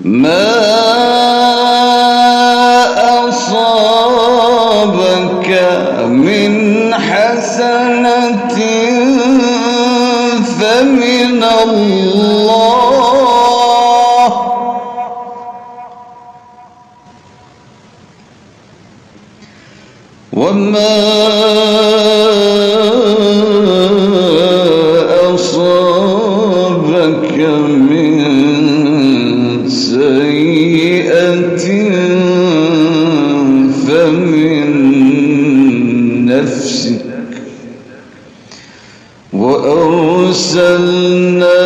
ما أصابك من حسنة فمن الله؟ وما نفسك وأرسلناك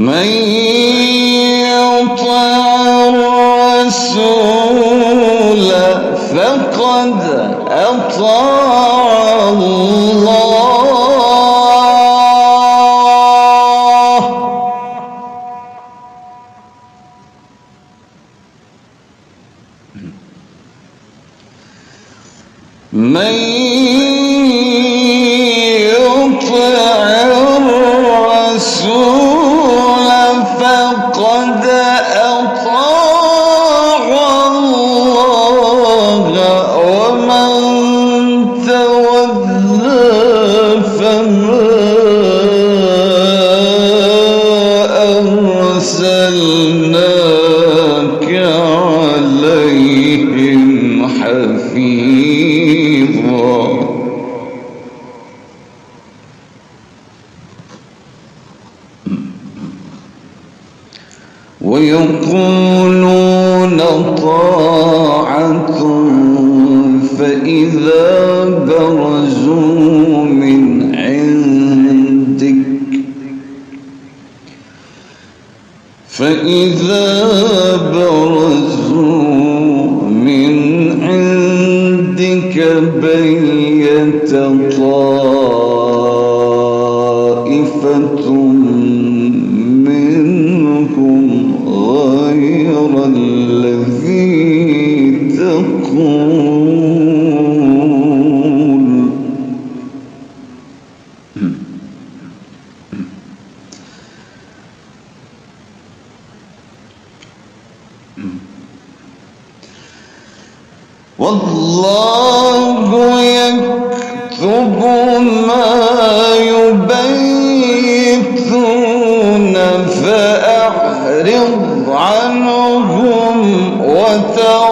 من الرسول فقد أطاع الله. أرسلناك عليهم حفيظا. ويقولون طاعة فإذا فإذا برزوا من عندك بيت طائفة والله يكتب ما يبيتون فأعرض عنهم وتوكل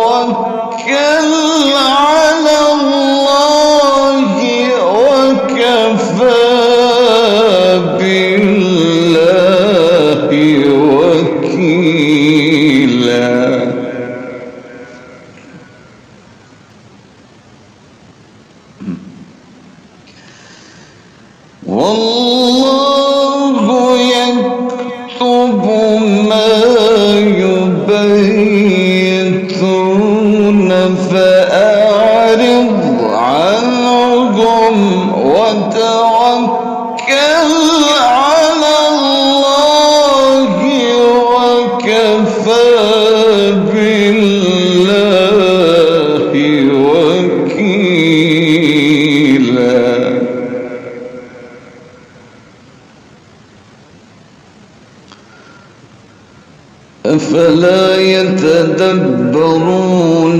أفلا يتدبرون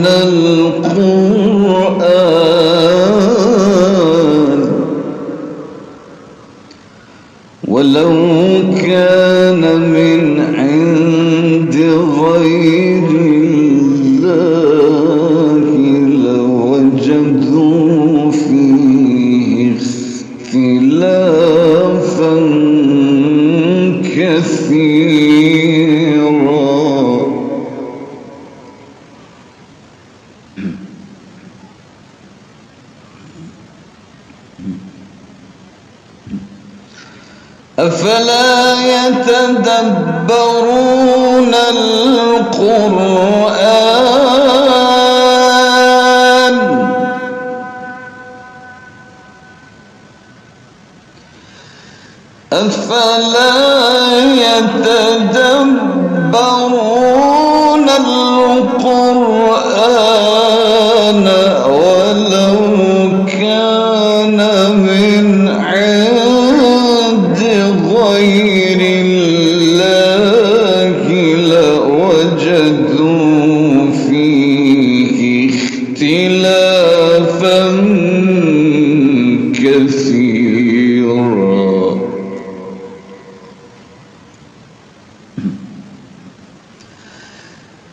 القرآن ولو كان من عند غير أفلا يتدبرون القرآن؟ أفلا يتدبرون القرآن؟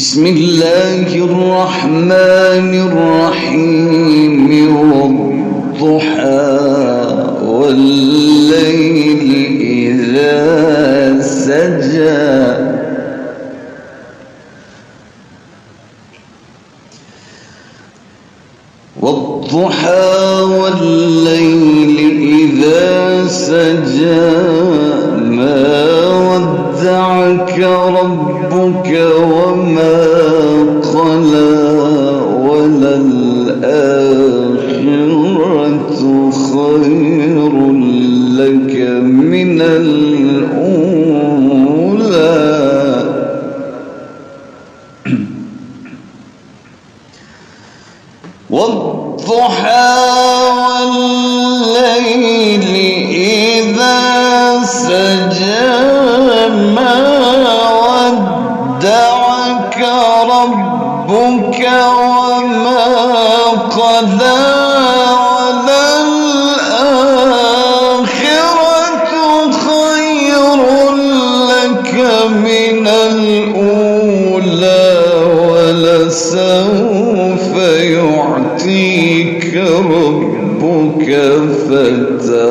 بسم الله الرحمن الرحيم والضحى والليل إذا سجى. والضحى والليل إذا سجى. الأولى. والضحى والليل إذا سجى ما ودعك ربك وما قلى ربك فترضى.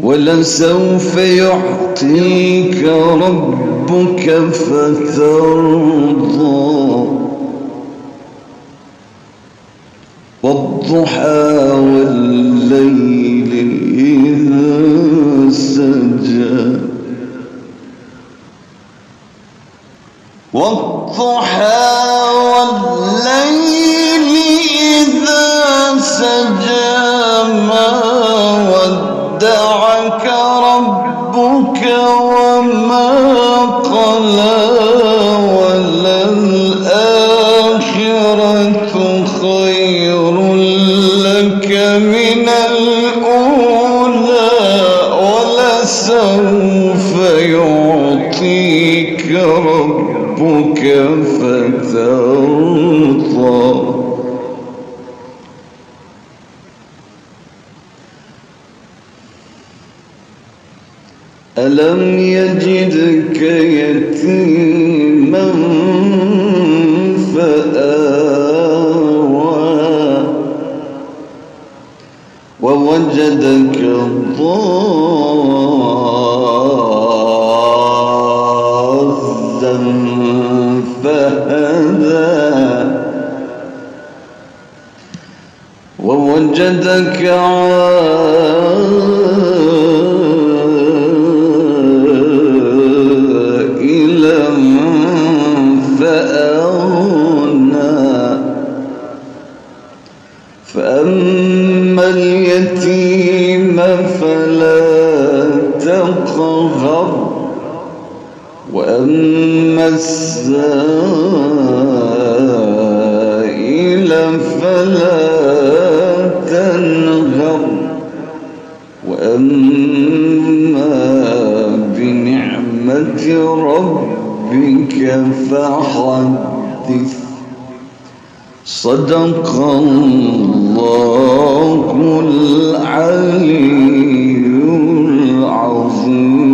ولسوف يعطيك ربك فترضى. والضحى والليل إذا سجى. والضحى والليل إذا ودعك ربك وما خير لك من الأولى ولسوف يعطيك ربك. فترضى. ألم يجدك يتيما فآوى ووجدك ضالا فهدى ووجدك عائلا فأغنى. فأما اليتيم فلا تقهر وأما السائل فلا تنهر. وأما بنعمة ربك فحدث. صدق الله العلي العظيم.